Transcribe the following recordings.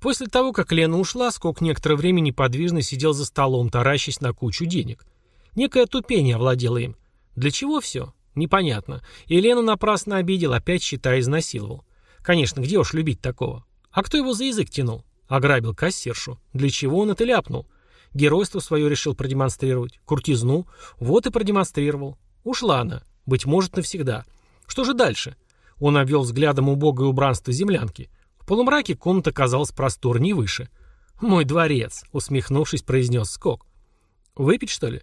После того, как Лена ушла, Скок некоторое время неподвижно сидел за столом, таращась на кучу денег. Некое тупение овладело им. Для чего все? Непонятно. И Лену напрасно обидел, опять считая изнасиловал. Конечно, где уж любить такого? А кто его за язык тянул? Ограбил кассиршу. Для чего он это ляпнул? Геройство свое решил продемонстрировать. Куртизну. Вот и продемонстрировал. Ушла она. Быть может, навсегда. Что же дальше? Он обвел взглядом убогое убранство землянки. Полумраке комната казалась просторнее и выше. «Мой дворец», — усмехнувшись, произнес Скок. «Выпить, что ли?»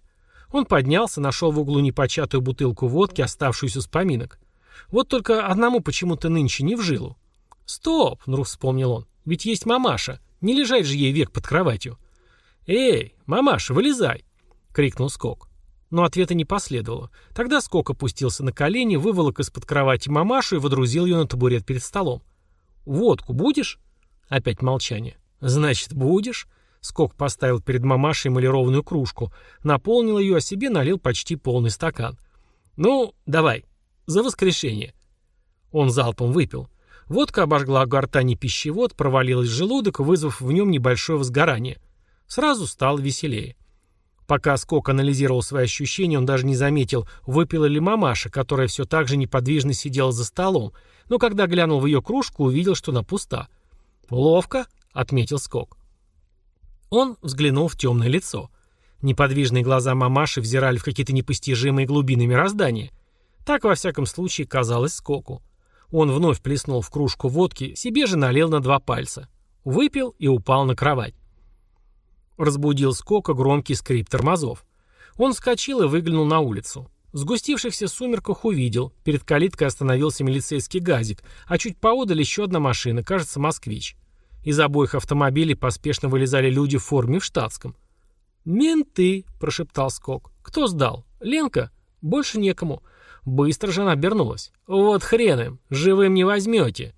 Он поднялся, нашел в углу непочатую бутылку водки, оставшуюся с поминок. Вот только одному почему-то нынче не в жилу. «Стоп!» — вдруг вспомнил он. «Ведь есть мамаша. Не лежать же ей век под кроватью». «Эй, мамаша, вылезай!» — крикнул Скок. Но ответа не последовало. Тогда Скок опустился на колени, выволок из-под кровати мамашу и водрузил ее на табурет перед столом. «Водку будешь?» Опять молчание. «Значит, будешь?» Скок поставил перед мамашей эмалированную кружку, наполнил ее, а себе налил почти полный стакан. «Ну, давай, за воскрешение». Он залпом выпил. Водка обожгла гортани пищевод, провалилась в желудок, вызвав в нем небольшое возгорание. Сразу стало веселее. Пока Скок анализировал свои ощущения, он даже не заметил, выпила ли мамаша, которая все так же неподвижно сидела за столом, но когда глянул в ее кружку, увидел, что она пуста. «Ловко», — отметил Скок. Он взглянул в темное лицо. Неподвижные глаза мамаши взирали в какие-то непостижимые глубины мироздания. Так, во всяком случае, казалось Скоку. Он вновь плеснул в кружку водки, себе же налил на два пальца. Выпил и упал на кровать. Разбудил Скока громкий скрип тормозов. Он вскочил и выглянул на улицу. В сгустившихся сумерках увидел. Перед калиткой остановился милицейский газик, а чуть поодаль еще одна машина, кажется, москвич. Из обоих автомобилей поспешно вылезали люди в форме в штатском. «Менты!» – прошептал Скок. «Кто сдал? Ленка? Больше некому. Быстро же она обернулась. «Вот хрен им, живым не возьмете».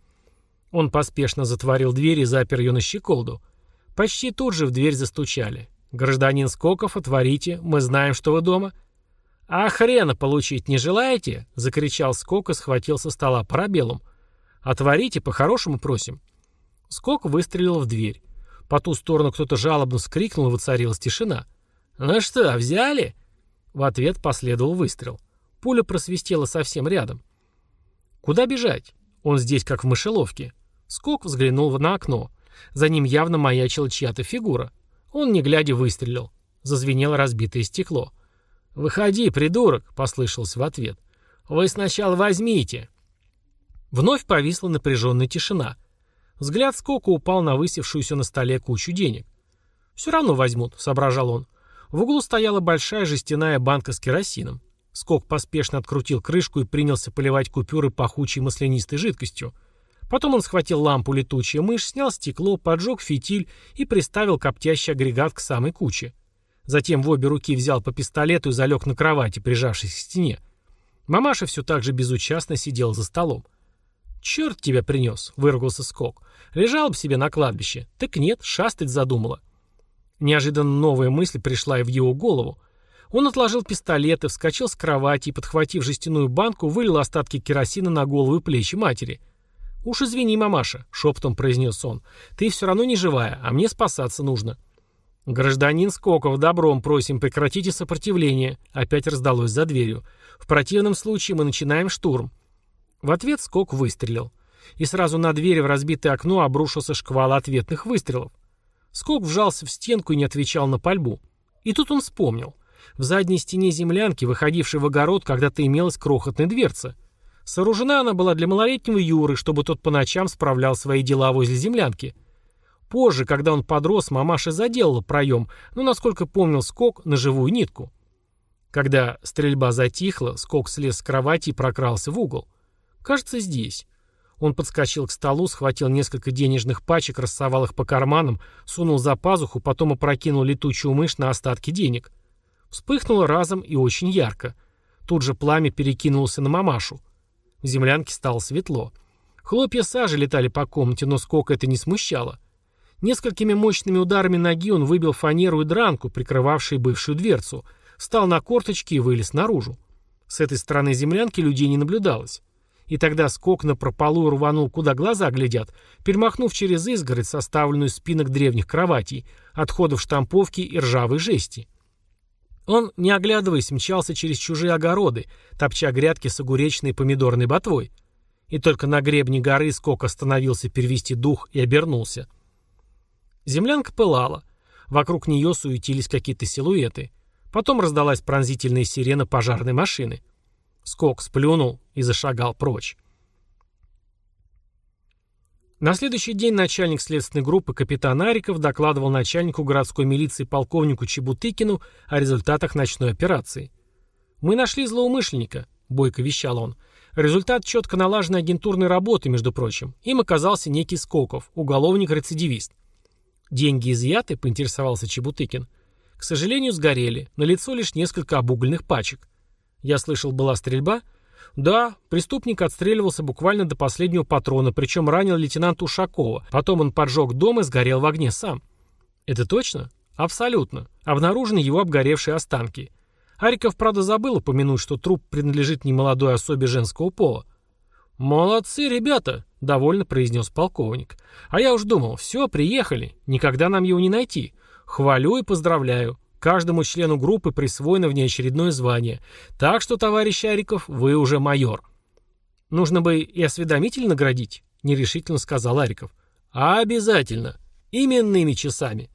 Он поспешно затворил дверь и запер ее на щеколду. Почти тут же в дверь застучали. «Гражданин Скоков, отворите, мы знаем, что вы дома». «А хрена получить не желаете?» — закричал Скок и схватил со стола парабеллум. «Отворите, по-хорошему просим». Скок выстрелил в дверь. По ту сторону кто-то жалобно скрикнул и воцарилась тишина. «Ну что, взяли?» В ответ последовал выстрел. Пуля просвистела совсем рядом. Куда бежать? Он здесь как в мышеловке. Скок взглянул на окно. За ним явно маячила чья-то фигура. Он, не глядя, выстрелил. Зазвенело разбитое стекло. «Выходи, придурок!» — послышался в ответ. «Вы сначала возьмите!» Вновь повисла напряженная тишина. Взгляд Скока упал на высевшуюся на столе кучу денег. «Все равно возьмут», — соображал он. В углу стояла большая жестяная банка с керосином. Скок поспешно открутил крышку и принялся поливать купюры пахучей маслянистой жидкостью. Потом он схватил лампу летучая мышь, снял стекло, поджег фитиль и приставил коптящий агрегат к самой куче. Затем в обе руки взял по пистолету и залег на кровати, прижавшись к стене. Мамаша все так же безучастно сидела за столом. «Черт тебя принес!» — выругался Скок. «Лежал бы себе на кладбище. Так нет, шастать задумала». Неожиданно новая мысль пришла и в его голову. Он отложил пистолет и вскочил с кровати и, подхватив жестяную банку, вылил остатки керосина на голову и плечи матери. «Уж извини, мамаша», — шепотом произнес он. «Ты все равно не живая, а мне спасаться нужно». «Гражданин Скоков, добром просим, прекратите сопротивление», — опять раздалось за дверью. «В противном случае мы начинаем штурм». В ответ Скок выстрелил. И сразу на дверь в разбитое окно обрушился шквал ответных выстрелов. Скок вжался в стенку и не отвечал на пальбу. И тут он вспомнил. В задней стене землянки, выходившей в огород, когда-то имелась крохотная дверца. Сооружена она была для малолетнего Юры, чтобы тот по ночам справлял свои дела возле землянки. Позже, когда он подрос, мамаша заделала проем, но, насколько помнил Скок, на живую нитку. Когда стрельба затихла, Скок слез с кровати и прокрался в угол. Кажется, здесь. Он подскочил к столу, схватил несколько денежных пачек, рассовал их по карманам, сунул за пазуху, потом опрокинул летучую мышь на остатки денег. Вспыхнуло разом и очень ярко. Тут же пламя перекинулось на мамашу. В землянке стало светло. Хлопья сажи летали по комнате, но сколько это не смущало. Несколькими мощными ударами ноги он выбил фанеру и дранку, прикрывавшие бывшую дверцу, встал на корточки и вылез наружу. С этой стороны землянки людей не наблюдалось. И тогда скок на прополу рванул, куда глаза глядят, перемахнув через изгородь, составленную спинок древних кроватей, отходов штамповки и ржавой жести. Он, не оглядываясь, мчался через чужие огороды, топча грядки с огуречной и помидорной ботвой. И только на гребне горы скок остановился перевести дух и обернулся. Землянка пылала. Вокруг нее суетились какие-то силуэты. Потом раздалась пронзительная сирена пожарной машины. Скок сплюнул и зашагал прочь. На следующий день начальник следственной группы капитан Ариков докладывал начальнику городской милиции полковнику Чебутыкину о результатах ночной операции. «Мы нашли злоумышленника», — бойко вещал он. «Результат четко налаженной агентурной работы, между прочим. Им оказался некий Скоков, уголовник-рецидивист». «Деньги изъяты?» — поинтересовался Чебутыкин. К сожалению, сгорели. На лицо лишь несколько обугленных пачек. Я слышал, была стрельба? Да, преступник отстреливался буквально до последнего патрона, причем ранил лейтенанта Ушакова. Потом он поджег дом и сгорел в огне сам. Это точно? Абсолютно. Обнаружены его обгоревшие останки. Ариков, правда, забыл упомянуть, что труп принадлежит немолодой особе женского пола. «Молодцы, ребята!» — довольно произнес полковник. «А я уж думал, все, приехали. Никогда нам его не найти. Хвалю и поздравляю. Каждому члену группы присвоено внеочередное звание. Так что, товарищ Ариков, вы уже майор. Нужно бы и осведомитель наградить, нерешительно сказал Ариков. Обязательно. Именными часами.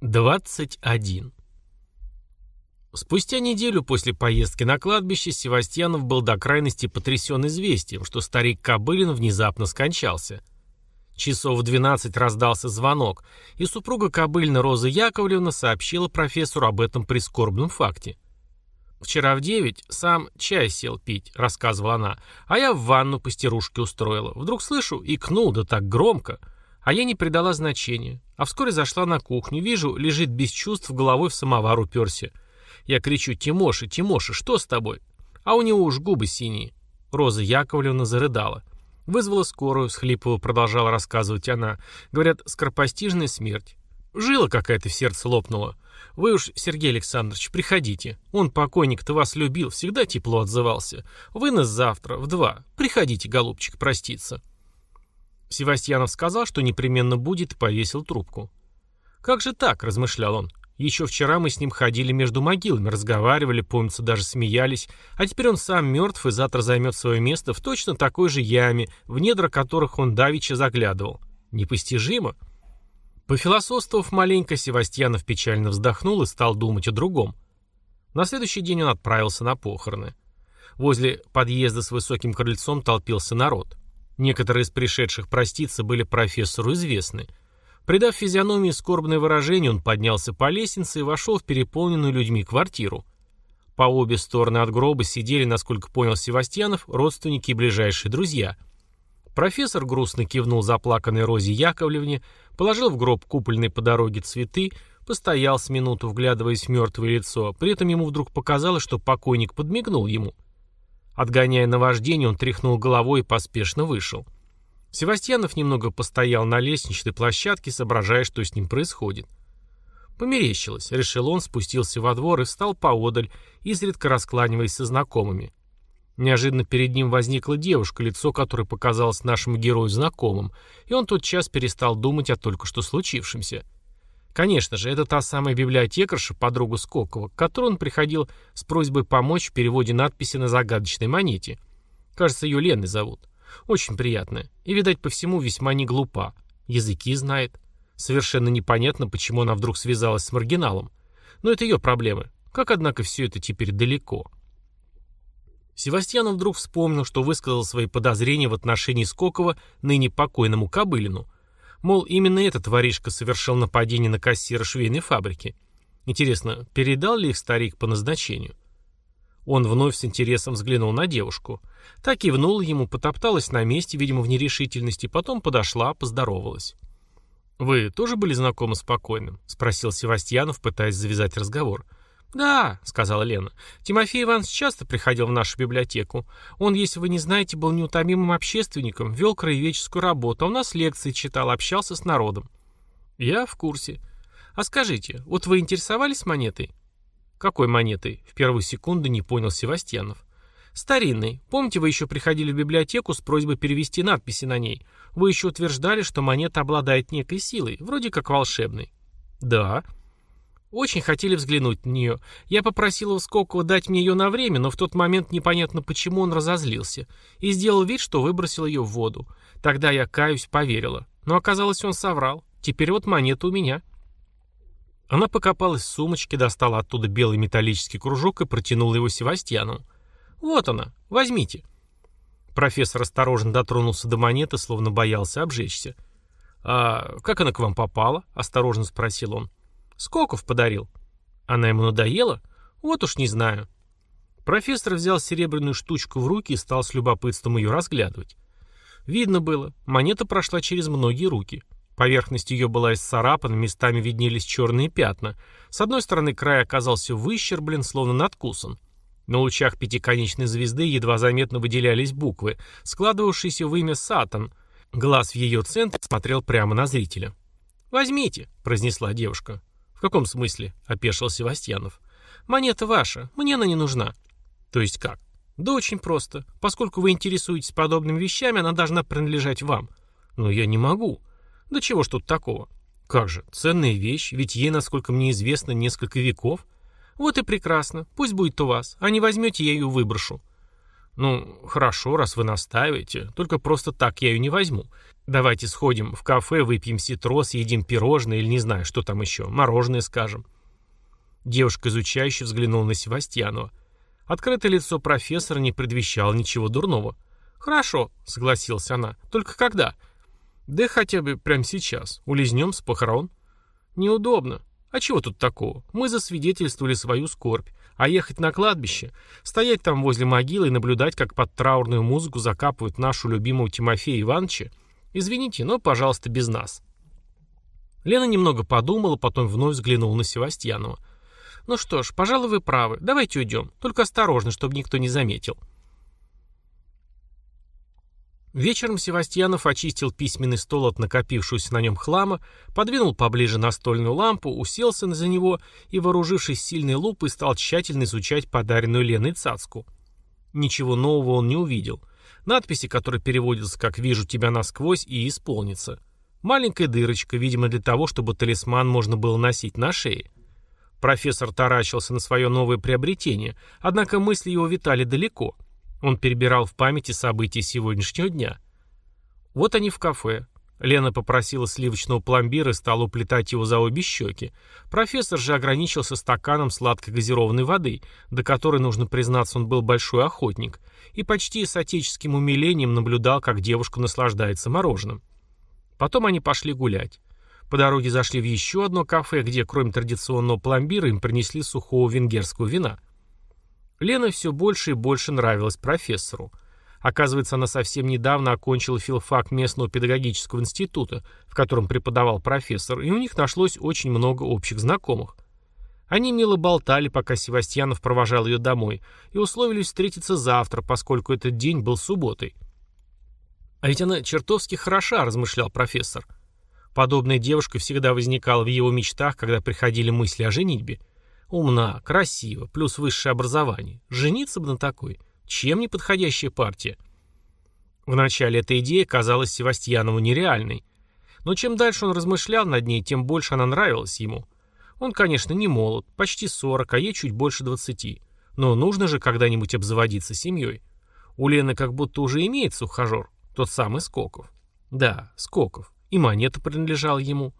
21. Спустя неделю после поездки на кладбище Севастьянов был до крайности потрясен известием, что старик Кобылин внезапно скончался. Часов в 12 раздался звонок, и супруга Кобыльна Роза Яковлевна сообщила профессору об этом прискорбном факте. «Вчера в девять сам чай сел пить», — рассказывала она, «а я в ванну постирушки устроила. Вдруг слышу, икнул, да так громко. А я не придала значения. А вскоре зашла на кухню, вижу, лежит без чувств, головой в самовар уперся. Я кричу, Тимоша, Тимоша, что с тобой? А у него уж губы синие». Роза Яковлевна зарыдала. Вызвала скорую, схлипывая, продолжала рассказывать она. Говорят, скоропостижная смерть. Жила какая-то в сердце лопнула. Вы уж, Сергей Александрович, приходите. Он, покойник-то, вас любил, всегда тепло отзывался. Вы нас завтра, в два. Приходите, голубчик, проститься. Севастьянов сказал, что непременно будет, и повесил трубку. «Как же так?» – размышлял он. Еще вчера мы с ним ходили между могилами, разговаривали, помнится, даже смеялись, а теперь он сам мертв и завтра займет свое место в точно такой же яме, в недра которых он давеча заглядывал. Непостижимо. Пофилософствовав маленько, Севастьянов печально вздохнул и стал думать о другом. На следующий день он отправился на похороны. Возле подъезда с высоким крыльцом толпился народ. Некоторые из пришедших проститься были профессору известны – Придав физиономии скорбное выражение, он поднялся по лестнице и вошел в переполненную людьми квартиру. По обе стороны от гроба сидели, насколько понял Севастьянов, родственники и ближайшие друзья. Профессор грустно кивнул заплаканной Розе Яковлевне, положил в гроб купольные по дороге цветы, постоял с минуту, вглядываясь в мертвое лицо, при этом ему вдруг показалось, что покойник подмигнул ему. Отгоняя наваждение, он тряхнул головой и поспешно вышел. — Севастьянов немного постоял на лестничной площадке, соображая, что с ним происходит. Померещилось, решил он, спустился во двор и встал поодаль, изредка раскланиваясь со знакомыми. Неожиданно перед ним возникла девушка, лицо которой показалось нашему герою знакомым, и он тотчас перестал думать о только что случившемся. Конечно же, это та самая библиотекарша, подруга Скокова, к которой он приходил с просьбой помочь в переводе надписи на загадочной монете. Кажется, ее Леной зовут. Очень приятная. И, видать, по всему весьма не глупа. Языки знает. Совершенно непонятно, почему она вдруг связалась с маргиналом. Но это ее проблемы. Как, однако, все это теперь далеко. Севастьянов вдруг вспомнил, что высказал свои подозрения в отношении Скокова ныне покойному Кобылину. Мол, именно этот воришка совершил нападение на кассира швейной фабрики. Интересно, передал ли их старик по назначению? Он вновь с интересом взглянул на девушку. Так кивнула ему, потопталась на месте, видимо, в нерешительности, потом подошла, поздоровалась. «Вы тоже были знакомы с покойным?» — спросил Севастьянов, пытаясь завязать разговор. «Да», — сказала Лена. «Тимофей Иванович часто приходил в нашу библиотеку. Он, если вы не знаете, был неутомимым общественником, вел краеведческую работу, а у нас лекции читал, общался с народом». «Я в курсе. А скажите, вот вы интересовались монетой?» «Какой монетой?» — в первую секунду не понял Севастьянов. Старинный. Помните, вы еще приходили в библиотеку с просьбой перевести надписи на ней? Вы еще утверждали, что монета обладает некой силой, вроде как волшебной. Да. Очень хотели взглянуть на нее. Я попросил Скокова дать мне ее на время, но в тот момент непонятно почему он разозлился. И сделал вид, что выбросил ее в воду. Тогда я, каюсь, поверила. Но оказалось, он соврал. Теперь вот монета у меня. Она покопалась в сумочке, достала оттуда белый металлический кружок и протянула его Севастьяну. «Вот она, возьмите». Профессор осторожно дотронулся до монеты, словно боялся обжечься. «А как она к вам попала?» — осторожно спросил он. «Скоков подарил». «Она ему надоела?» «Вот уж не знаю». Профессор взял серебряную штучку в руки и стал с любопытством ее разглядывать. Видно было, монета прошла через многие руки. Поверхность ее была исцарапана, местами виднелись черные пятна. С одной стороны край оказался выщерблен, словно надкусан. На лучах пятиконечной звезды едва заметно выделялись буквы, складывавшиеся в имя Сатан. Глаз в ее центре смотрел прямо на зрителя. «Возьмите», — произнесла девушка. «В каком смысле?» — опешил Севастьянов. «Монета ваша, мне она не нужна». «То есть как?» «Да очень просто. Поскольку вы интересуетесь подобными вещами, она должна принадлежать вам». «Но я не могу». «Да чего ж тут такого?» «Как же, ценная вещь, ведь ей, насколько мне известно, несколько веков». «Вот и прекрасно. Пусть будет у вас. А не возьмете, я ее выброшу». «Ну, хорошо, раз вы настаиваете. Только просто так я ее не возьму. Давайте сходим в кафе, выпьем ситро, съедим пирожное или не знаю, что там еще, мороженое скажем». Девушка изучающе взглянула на Севастьянова. Открытое лицо профессора не предвещало ничего дурного. «Хорошо», — согласилась она. «Только когда?» «Да хотя бы прямо сейчас. Улизнем с похорон». «Неудобно. А чего тут такого? Мы засвидетельствовали свою скорбь. А ехать на кладбище, стоять там возле могилы и наблюдать, как под траурную музыку закапывают нашу любимую Тимофея Ивановича, извините, но, пожалуйста, без нас. Лена немного подумала, потом вновь взглянула на Севастьянова. «Ну что ж, пожалуй, вы правы. Давайте уйдем. Только осторожно, чтобы никто не заметил». Вечером Севастьянов очистил письменный стол от накопившегося на нем хлама, подвинул поближе настольную лампу, уселся за него и, вооружившись сильной лупой, стал тщательно изучать подаренную Леной цацку. Ничего нового он не увидел. Надписи, которые переводятся как «Вижу тебя насквозь» и «Исполнится». Маленькая дырочка, видимо, для того, чтобы талисман можно было носить на шее. Профессор таращился на свое новое приобретение, однако мысли его витали далеко – он перебирал в памяти события сегодняшнего дня. Вот они в кафе. Лена попросила сливочного пломбира и стала уплетать его за обе щеки. Профессор же ограничился стаканом сладкой газированной воды, до которой, нужно признаться, он был большой охотник, и почти с отеческим умилением наблюдал, как девушка наслаждается мороженым. Потом они пошли гулять. По дороге зашли в еще одно кафе, где, кроме традиционного пломбира, им принесли сухого венгерского вина – Лена все больше и больше нравилась профессору. Оказывается, она совсем недавно окончила филфак местного педагогического института, в котором преподавал профессор, и у них нашлось очень много общих знакомых. Они мило болтали, пока Севастьянов провожал ее домой, и условились встретиться завтра, поскольку этот день был субботой. «А ведь она чертовски хороша», — размышлял профессор. Подобная девушка всегда возникала в его мечтах, когда приходили мысли о женитьбе. Умна, красива, плюс высшее образование. Жениться бы на такой. Чем не подходящая партия? Вначале эта идея казалась Севастьянову нереальной. Но чем дальше он размышлял над ней, тем больше она нравилась ему. Он, конечно, не молод, почти 40, а ей чуть больше 20. Но нужно же когда-нибудь обзаводиться семьей. У Лены как будто уже имеется ухажер, тот самый Скоков. Да, Скоков. И монета принадлежала ему.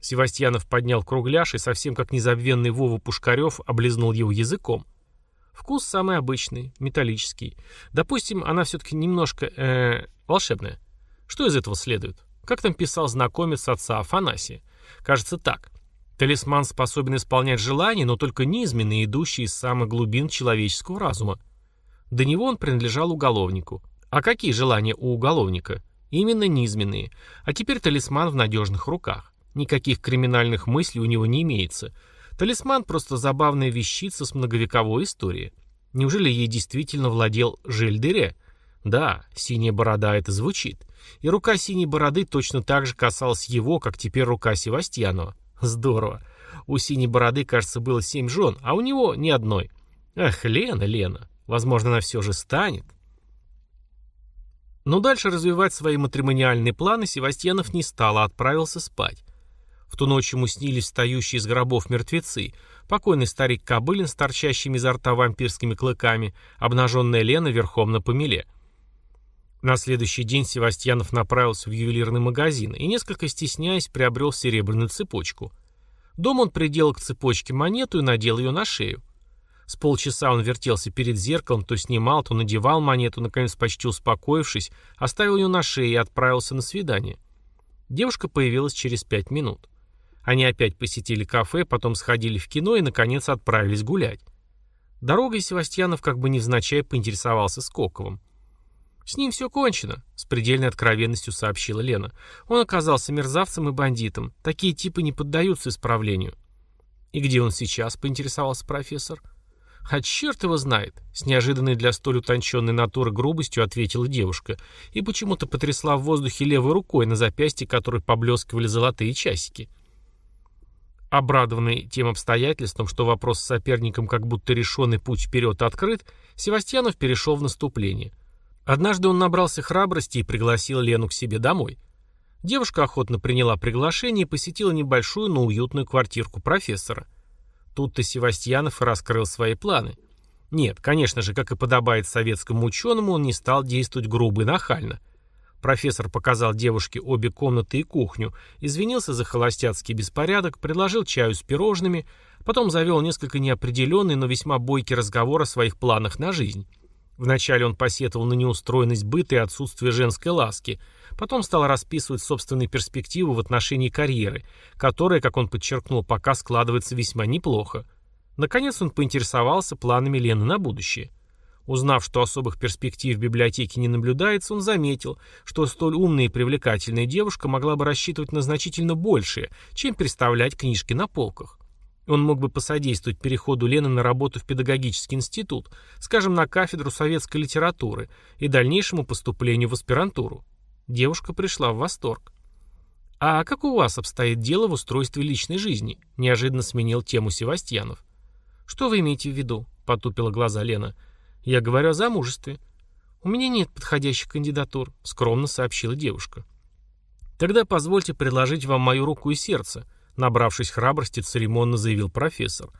Севастьянов поднял кругляш и, совсем как незабвенный Вова Пушкарев, облизнул его языком. Вкус самый обычный, металлический. Допустим, она все-таки немножко, э, волшебная. Что из этого следует? Как там писал знакомец отца Афанасия? Кажется так. Талисман способен исполнять желания, но только низменные, идущие из самых глубин человеческого разума. До него он принадлежал уголовнику. А какие желания у уголовника? Именно низменные. А теперь талисман в надежных руках. Никаких криминальных мыслей у него не имеется. Талисман просто забавная вещица с многовековой историей. Неужели ей действительно владел Жельдере? Да, синяя борода это звучит. И рука синей бороды точно так же касалась его, как теперь рука Севастьянова. Здорово. У синей бороды, кажется, было семь жен, а у него ни одной. Эх, Лена, Лена. Возможно, она все же станет. Но дальше развивать свои матримониальные планы Севастьянов не стал, а отправился спать. В ту ночь ему снились встающие из гробов мертвецы, покойный старик Кобылин с торчащими изо рта вампирскими клыками, обнаженная Лена верхом на помеле. На следующий день Севастьянов направился в ювелирный магазин и, несколько стесняясь, приобрел серебряную цепочку. Дом он приделал к цепочке монету и надел ее на шею. С полчаса он вертелся перед зеркалом, то снимал, то надевал монету, наконец почти успокоившись, оставил ее на шее и отправился на свидание. Девушка появилась через пять минут. Они опять посетили кафе, потом сходили в кино и, наконец, отправились гулять. Дорогой Севастьянов как бы невзначай поинтересовался Скоковым. «С ним все кончено», — с предельной откровенностью сообщила Лена. «Он оказался мерзавцем и бандитом. Такие типы не поддаются исправлению». «И где он сейчас?» — поинтересовался профессор. «А черт его знает», — с неожиданной для столь утонченной натуры грубостью ответила девушка и почему-то потрясла в воздухе левой рукой, на запястье которой поблескивали золотые часики. Обрадованный тем обстоятельством, что вопрос с соперником как будто решенный путь вперед открыт, Севастьянов перешел в наступление. Однажды он набрался храбрости и пригласил Лену к себе домой. Девушка охотно приняла приглашение и посетила небольшую, но уютную квартирку профессора. Тут-то Севастьянов и раскрыл свои планы. Нет, конечно же, как и подобает советскому ученому, он не стал действовать грубо и нахально. Профессор показал девушке обе комнаты и кухню, извинился за холостяцкий беспорядок, предложил чаю с пирожными, потом завел несколько неопределенный, но весьма бойкий разговор о своих планах на жизнь. Вначале он посетовал на неустроенность быта и отсутствие женской ласки, потом стал расписывать собственные перспективы в отношении карьеры, которая, как он подчеркнул, пока складывается весьма неплохо. Наконец он поинтересовался планами Лены на будущее. Узнав, что особых перспектив в библиотеке не наблюдается, он заметил, что столь умная и привлекательная девушка могла бы рассчитывать на значительно большее, чем представлять книжки на полках. Он мог бы посодействовать переходу Лены на работу в педагогический институт, скажем, на кафедру советской литературы и дальнейшему поступлению в аспирантуру. Девушка пришла в восторг. «А как у вас обстоит дело в устройстве личной жизни?» – неожиданно сменил тему Севастьянов. «Что вы имеете в виду?» – потупила глаза Лена. «Я говорю о замужестве». «У меня нет подходящих кандидатур», – скромно сообщила девушка. «Тогда позвольте предложить вам мою руку и сердце», Набравшись храбрости, церемонно заявил профессор.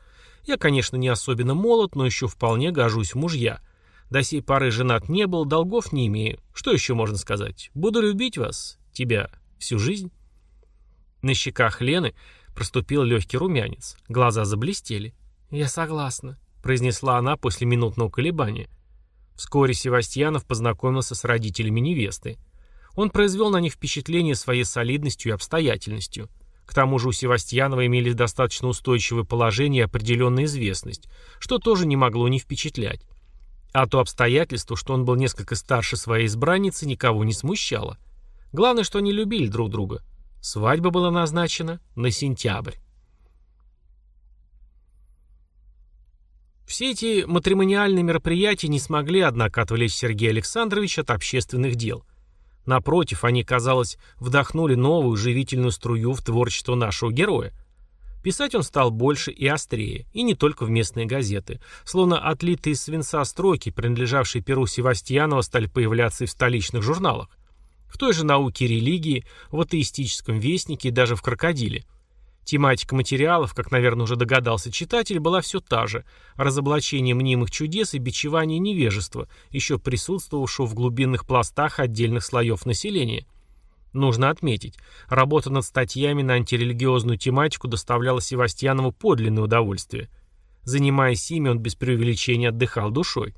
«Я, конечно, не особенно молод, но еще вполне гожусь в мужья. До сей поры женат не был, долгов не имею. Что еще можно сказать? Буду любить вас, тебя, всю жизнь». На щеках Лены проступил легкий румянец. Глаза заблестели. «Я согласна», — произнесла она после минутного колебания. Вскоре Севастьянов познакомился с родителями невесты. Он произвел на них впечатление своей солидностью и обстоятельностью. К тому же у Севастьянова имелись достаточно устойчивое положение и определенная известность, что тоже не могло не впечатлять. А то обстоятельство, что он был несколько старше своей избранницы, никого не смущало. Главное, что они любили друг друга. Свадьба была назначена на сентябрь. Все эти матримониальные мероприятия не смогли, однако, отвлечь Сергея Александровича от общественных дел – Напротив, они, казалось, вдохнули новую живительную струю в творчество нашего героя. Писать он стал больше и острее, и не только в местные газеты. Словно отлитые из свинца строки, принадлежавшие Перу Севастьянова, стали появляться и в столичных журналах. В той же науке религии, в атеистическом вестнике и даже в «Крокодиле». Тематика материалов, как, наверное, уже догадался читатель, была все та же – разоблачение мнимых чудес и бичевание невежества, еще присутствовавшего в глубинных пластах отдельных слоев населения. Нужно отметить, работа над статьями на антирелигиозную тематику доставляла Севастьянову подлинное удовольствие. Занимаясь ими, он без преувеличения отдыхал душой.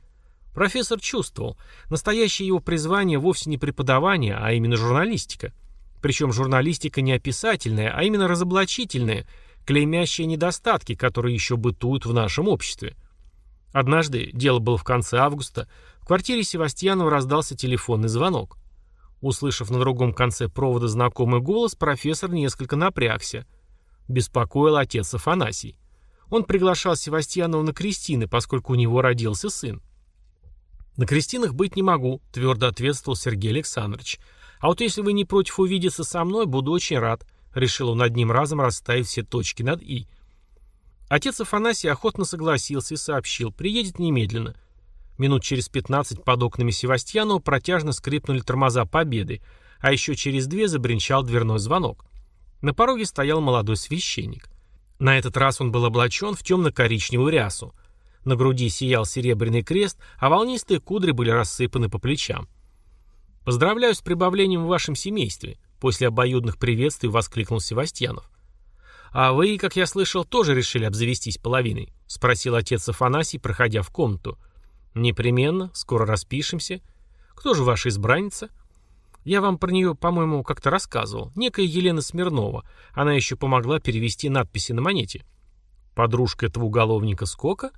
Профессор чувствовал, настоящее его призвание вовсе не преподавание, а именно журналистика – причем журналистика не описательная, а именно разоблачительная, клеймящая недостатки, которые еще бытуют в нашем обществе. Однажды, дело было в конце августа, в квартире Севастьянова раздался телефонный звонок. Услышав на другом конце провода знакомый голос, профессор несколько напрягся. Беспокоил отец Афанасий. Он приглашал Севастьянова на крестины, поскольку у него родился сын. «На крестинах быть не могу», — твердо ответствовал Сергей Александрович. А вот если вы не против увидеться со мной, буду очень рад», — решил он одним разом расставить все точки над «и». Отец Афанасий охотно согласился и сообщил, приедет немедленно. Минут через 15 под окнами Севастьянова протяжно скрипнули тормоза победы, а еще через две забринчал дверной звонок. На пороге стоял молодой священник. На этот раз он был облачен в темно-коричневую рясу. На груди сиял серебряный крест, а волнистые кудри были рассыпаны по плечам. «Поздравляю с прибавлением в вашем семействе», — после обоюдных приветствий воскликнул Севастьянов. «А вы, как я слышал, тоже решили обзавестись половиной?» — спросил отец Афанасий, проходя в комнату. «Непременно. Скоро распишемся. Кто же ваша избранница?» «Я вам про нее, по-моему, как-то рассказывал. Некая Елена Смирнова. Она еще помогла перевести надписи на монете». «Подружка этого уголовника Скока?»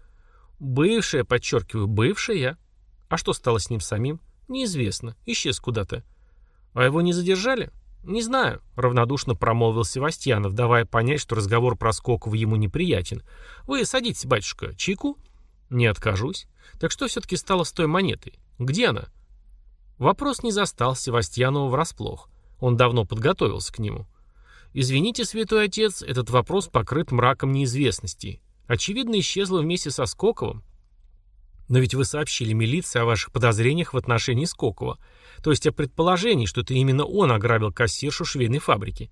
«Бывшая, подчеркиваю, бывшая. А что стало с ним самим?» «Неизвестно. Исчез куда-то». «А его не задержали?» «Не знаю», — равнодушно промолвил Севастьянов, давая понять, что разговор про Скокова ему неприятен. «Вы садитесь, батюшка. Чайку?» «Не откажусь. Так что все-таки стало с той монетой? Где она?» Вопрос не застал Севастьянова врасплох. Он давно подготовился к нему. «Извините, святой отец, этот вопрос покрыт мраком неизвестности. Очевидно, исчезла вместе со Скоковым. Но ведь вы сообщили милиции о ваших подозрениях в отношении Скокова, то есть о предположении, что это именно он ограбил кассиршу швейной фабрики.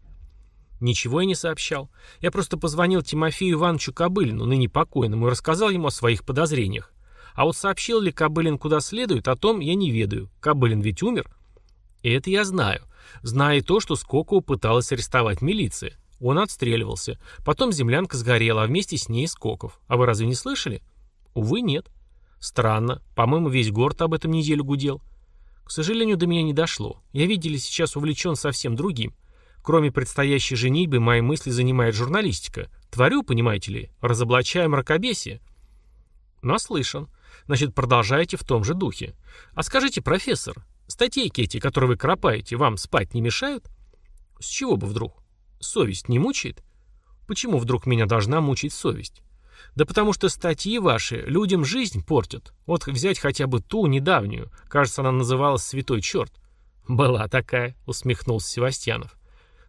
Ничего я не сообщал. Я просто позвонил Тимофею Ивановичу Кобылину, ныне покойному, и рассказал ему о своих подозрениях. А вот сообщил ли Кобылин куда следует, о том я не ведаю. Кобылин ведь умер. И это я знаю. Знаю и то, что Скокову пыталась арестовать милиция. Он отстреливался. Потом землянка сгорела, а вместе с ней Скоков. А вы разве не слышали? Увы, нет. Странно. По-моему, весь город об этом неделю гудел. К сожалению, до меня не дошло. Я, видели, сейчас увлечен совсем другим. Кроме предстоящей женитьбы, мои мысли занимает журналистика. Творю, понимаете ли, разоблачаю мракобесие. Наслышан. Значит, продолжайте в том же духе. А скажите, профессор, статейки эти, которые вы кропаете, вам спать не мешают? С чего бы вдруг? Совесть не мучает? Почему вдруг меня должна мучить совесть? Да потому что статьи ваши людям жизнь портят. Вот взять хотя бы ту недавнюю. Кажется, она называлась «Святой черт». «Была такая», — усмехнулся Севастьянов.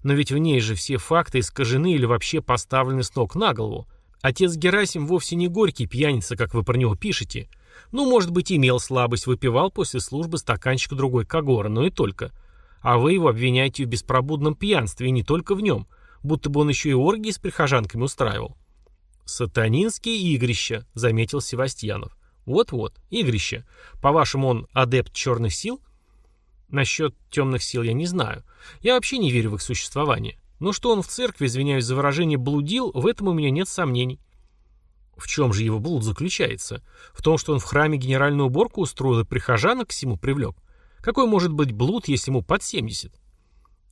«Но ведь в ней же все факты искажены или вообще поставлены с ног на голову. Отец Герасим вовсе не горький пьяница, как вы про него пишете. Ну, может быть, имел слабость, выпивал после службы стаканчик другой Кагора, но и только. А вы его обвиняете в беспробудном пьянстве, и не только в нем, будто бы он еще и оргии с прихожанками устраивал. «Сатанинские игрища», — заметил Севастьянов. «Вот-вот, игрища. По-вашему, он адепт черных сил?» «Насчет темных сил я не знаю. Я вообще не верю в их существование. Но что он в церкви, извиняюсь за выражение, блудил, в этом у меня нет сомнений». В чем же его блуд заключается? В том, что он в храме генеральную уборку устроил и прихожанок к всему привлек? Какой может быть блуд, если ему под 70?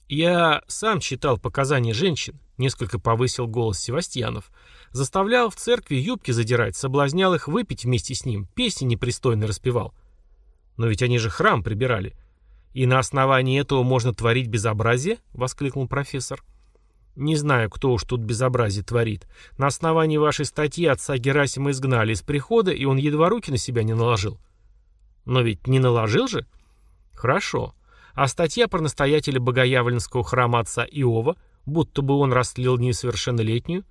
Я сам читал показания женщин, несколько повысил голос Севастьянов. Заставлял в церкви юбки задирать, соблазнял их выпить вместе с ним, песни непристойно распевал. Но ведь они же храм прибирали. И на основании этого можно творить безобразие? Воскликнул профессор. Не знаю, кто уж тут безобразие творит. На основании вашей статьи отца Герасима изгнали из прихода, и он едва руки на себя не наложил. Но ведь не наложил же? Хорошо. А статья про настоятеля богоявленского храма отца Иова, будто бы он растлил несовершеннолетнюю?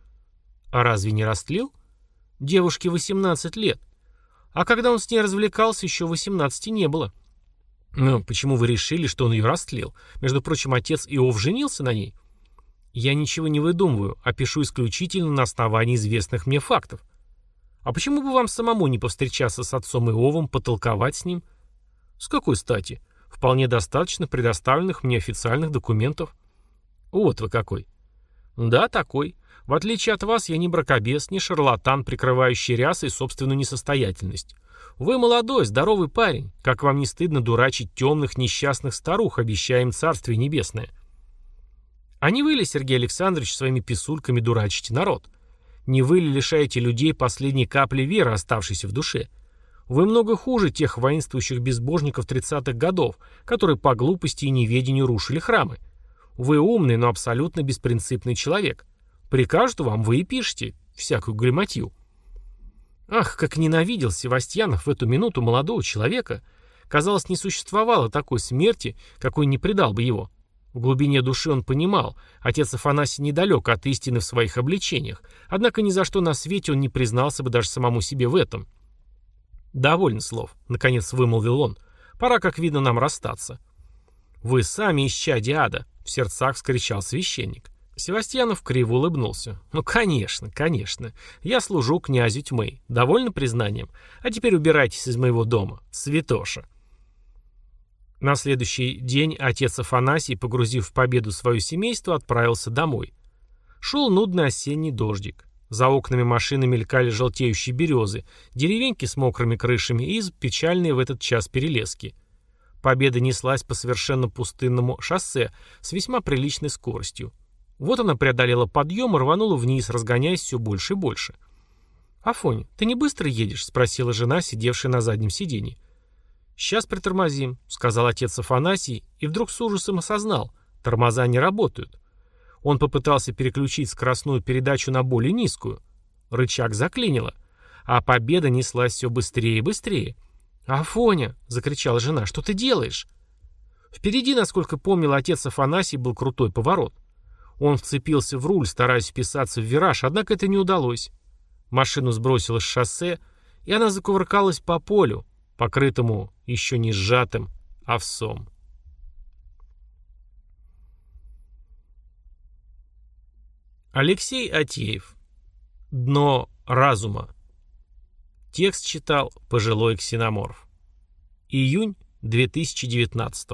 А разве не растлил? Девушке 18 лет. А когда он с ней развлекался, еще 18 не было. Ну, почему вы решили, что он ее растлил? Между прочим, отец Иов женился на ней? Я ничего не выдумываю, а пишу исключительно на основании известных мне фактов. А почему бы вам самому не повстречаться с отцом Иовом, потолковать с ним? С какой стати? Вполне достаточно предоставленных мне официальных документов. Вот вы какой. Да, такой. В отличие от вас, я не бракобес, не шарлатан, прикрывающий рясой собственную несостоятельность. Вы молодой, здоровый парень. Как вам не стыдно дурачить темных, несчастных старух, обещая им царствие небесное? А не вы ли, Сергей Александрович, своими писульками дурачите народ? Не вы ли лишаете людей последней капли веры, оставшейся в душе? — вы много хуже тех воинствующих безбожников 30-х годов, которые по глупости и неведению рушили храмы. Вы умный, но абсолютно беспринципный человек. Прикажут вам, вы и пишете всякую грематью. Ах, как ненавидел Севастьянов в эту минуту молодого человека. Казалось, не существовало такой смерти, какой не предал бы его. В глубине души он понимал, отец Афанасий недалек от истины в своих обличениях, однако ни за что на свете он не признался бы даже самому себе в этом. «Довольно слов», — наконец вымолвил он. «Пора, как видно, нам расстаться». «Вы сами исчадие ада», — в сердцах вскричал священник. Севастьянов криво улыбнулся. «Ну, конечно, конечно. Я служу князю тьмы. Довольно признанием? А теперь убирайтесь из моего дома. Святоша». На следующий день отец Афанасий, погрузив в победу свое семейство, отправился домой. Шел нудный осенний дождик. За окнами машины мелькали желтеющие березы, деревеньки с мокрыми крышами и печальные в этот час перелески. Победа неслась по совершенно пустынному шоссе с весьма приличной скоростью. Вот она преодолела подъем и рванула вниз, разгоняясь все больше и больше. «Афонь, ты не быстро едешь?» — спросила жена, сидевшая на заднем сиденье. «Сейчас притормозим», — сказал отец Афанасий, и вдруг с ужасом осознал — тормоза не работают. Он попытался переключить скоростную передачу на более низкую. Рычаг заклинило, а победа неслась все быстрее и быстрее. «Афоня!» — закричала жена. «Что ты делаешь?» Впереди, насколько помнил отец Афанасий, был крутой поворот. Он вцепился в руль, стараясь вписаться в вираж, однако это не удалось. Машину сбросило с шоссе, и она закувыркалась по полю, покрытому еще не сжатым овсом. Алексей Атеев. Дно разума. Текст читал пожилой ксеноморф. Июнь 2019